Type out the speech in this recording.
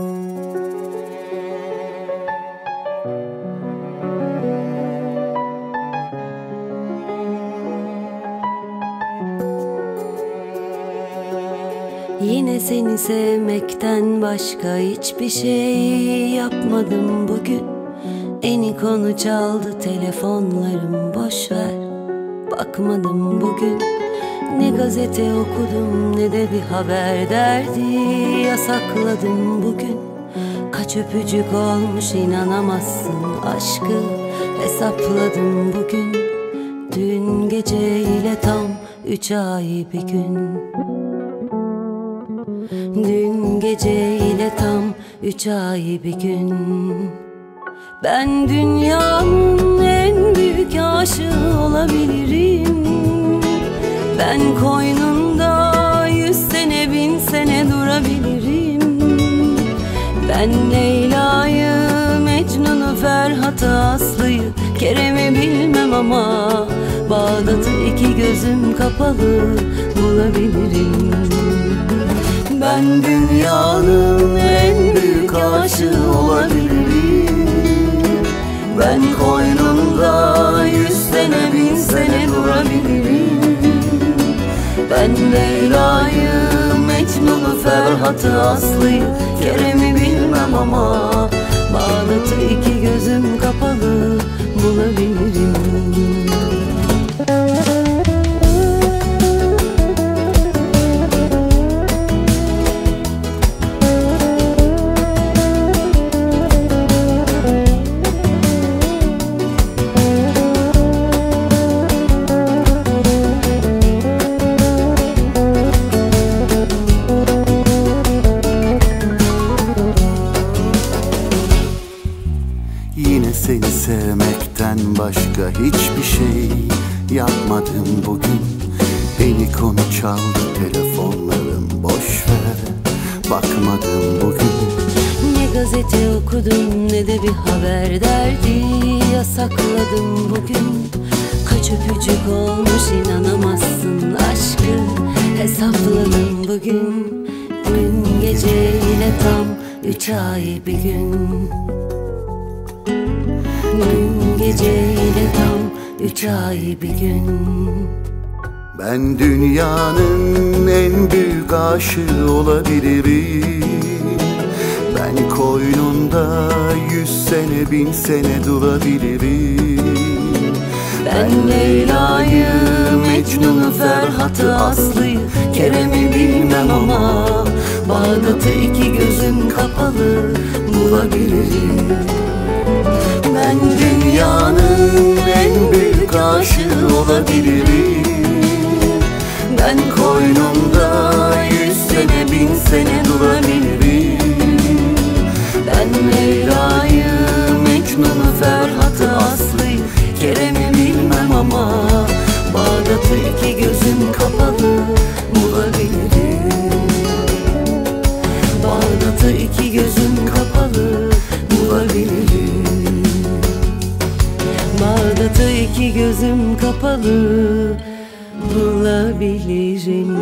Yine seni sevmekten başka hiçbir şey yapmadım bugün. Eni konu çaldı telefonlarım boş ver. Bakmadım bugün Ne gazete okudum ne de bir haber derdi. Yasakladım bugün. Kaç öpücük olmuş inanamazsın aşkı. Hesapladım bugün. Dün geceyle tam üç ay bir gün. Dün geceyle tam üç ay bir gün. Ben dünyanın en büyük aşığı Ben koynunda yüz sene bin sene durabilirim. Ben Leyla'yı, Mecnun'u, Ferhat'ı, Aslı'yı Kerem'i bilmem ama Bağdat'ı iki gözüm kapalı bulabilirim. Ben dünyanın en büyük aşığı olabilirim. Ben koynumda yüz sene bin sene durabilirim Ben Leyla'yı, Mecnun'u, Ferhat'ı, Aslı'yı Kerem'i bilmem ama seni sevmekten başka hiçbir şey yapmadım bugün. Beni konu çaldı telefonlarım boş ver. Bakmadım bugün. Ne gazete okudum ne de bir haber derdi Yasakladım bugün. Kaç öpücük olmuş inanamazsın aşkı Hesapladım bugün. Dün geceyle tam üç ay bir gün Dün geceyle tam üç ay bir gün. Ben dünyanın en büyük aşığı olabilirim. Ben koynunda yüz sene bin sene durabilirim. Ben Leyla'yı, Mecnun'u, Ferhat'ı, Aslı'yı Kerem'i bilmem ama Bağdat'ı iki gözüm kapalı bulabilirim. Ben dünyanın en büyük aşığı olabilirim Hayatı iki gözüm kapalı bulabilirim